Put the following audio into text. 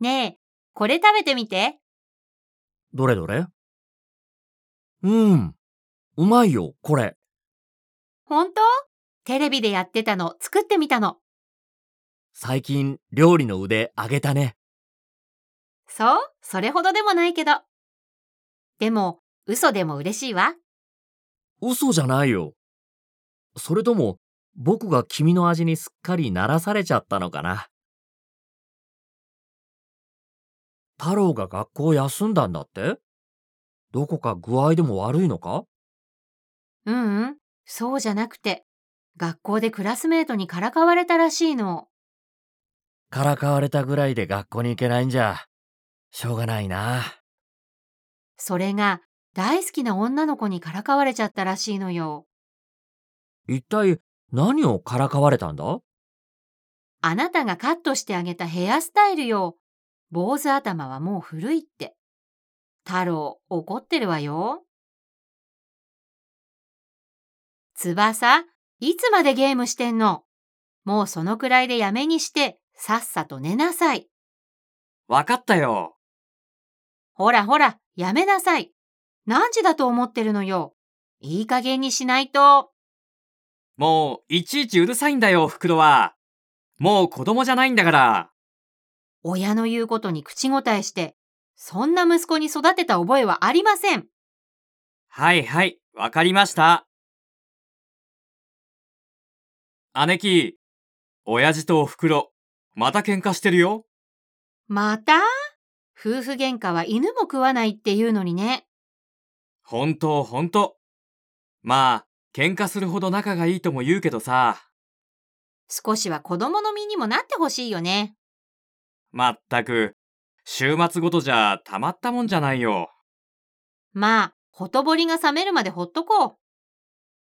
ねえ、これ食べてみて。どれどれ？うん。うまいよ、これ。ほんとテレビでやってたの作ってみたの。最近、料理の腕上げたね。そう？それほどでもないけど。でも、嘘でも嬉しいわ。嘘じゃないよ。それとも、僕が君の味にすっかり慣らされちゃったのかな。太郎が学校休んだんだって？どこか具合でも悪いのか？うんうん、そうじゃなくて、学校でクラスメートにからかわれたらしいの。からかわれたぐらいで学校に行けないんじゃ、しょうがないな。それが大好きな女の子にからかわれちゃったらしいのよ。一体何をからかわれたんだ？あなたがカットしてあげたヘアスタイルよ。坊主頭はもう古いって。太郎、怒ってるわよ。翼、いつまでゲームしてんの？もうそのくらいでやめにして、さっさと寝なさい。わかったよ。ほらほら、やめなさい。何時だと思ってるのよ。いい加減にしないと。もう、いちいちうるさいんだよ、袋は。もう子供じゃないんだから。親の言うことに口答えして、そんな息子に育てた覚えはありません。はいはい、わかりました。姉貴、親父とお袋、また喧嘩してるよ。また？夫婦喧嘩は犬も食わないっていうのにね。ほんとほんと。まあ、喧嘩するほど仲がいいとも言うけどさ。少しは子供の身にもなってほしいよね。まったく、週末ごとじゃたまったもんじゃないよ。まあ、ほとぼりが冷めるまでほっとこう。